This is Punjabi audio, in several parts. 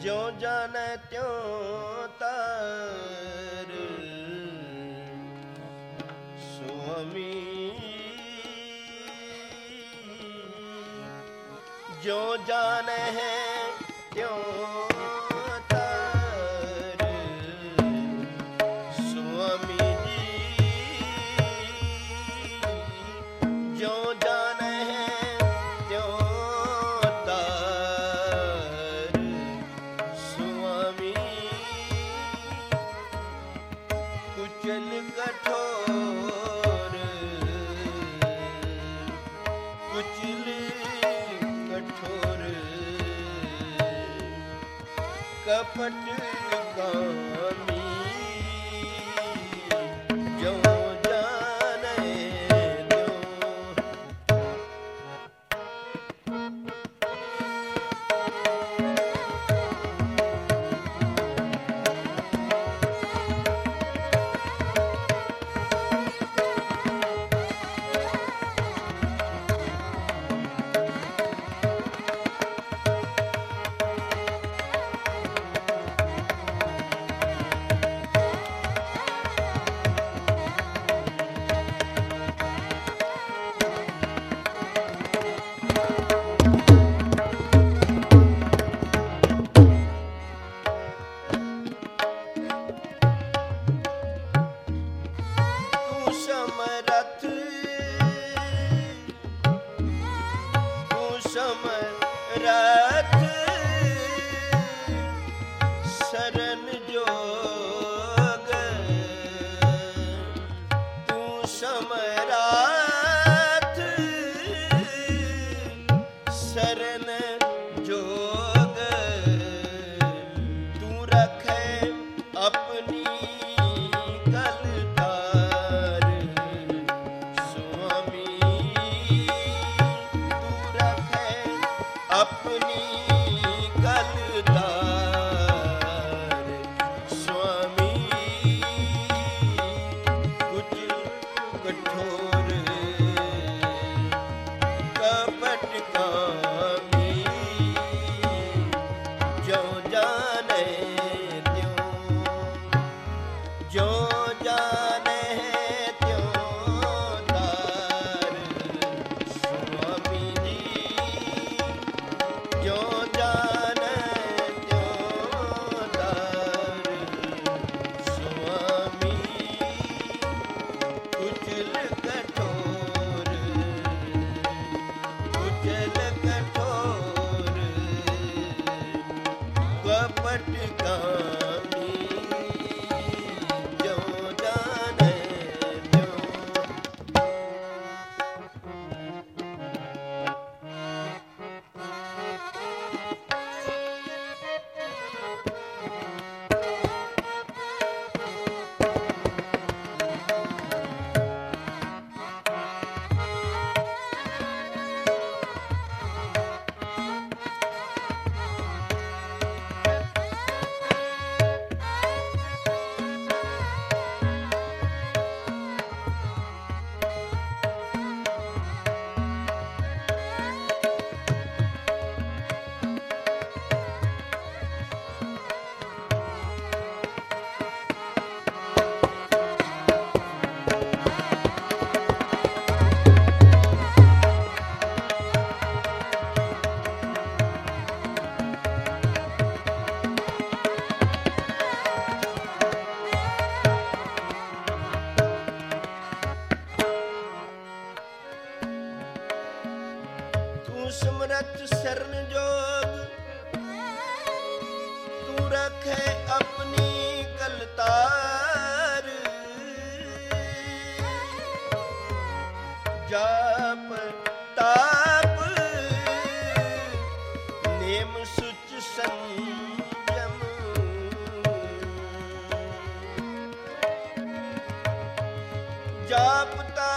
ਜਿਉ ਜਾਣੈ ਤਿਉ ਤਰ ਸੁਆਮੀ ਜਿਉ ਜਾਣੈ ਹੈ ਤਿਉ but ਸਮਰਾਥ ਸਰਨ ਜੋਗ ਤੂੰ ਰਖੇ ਆਪਣੀ ਕਲਤਾਰ ਸੁਆਮੀ ਤੂੰ ਰਖੇ ਆਪਣੀ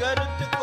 ਕਰਤ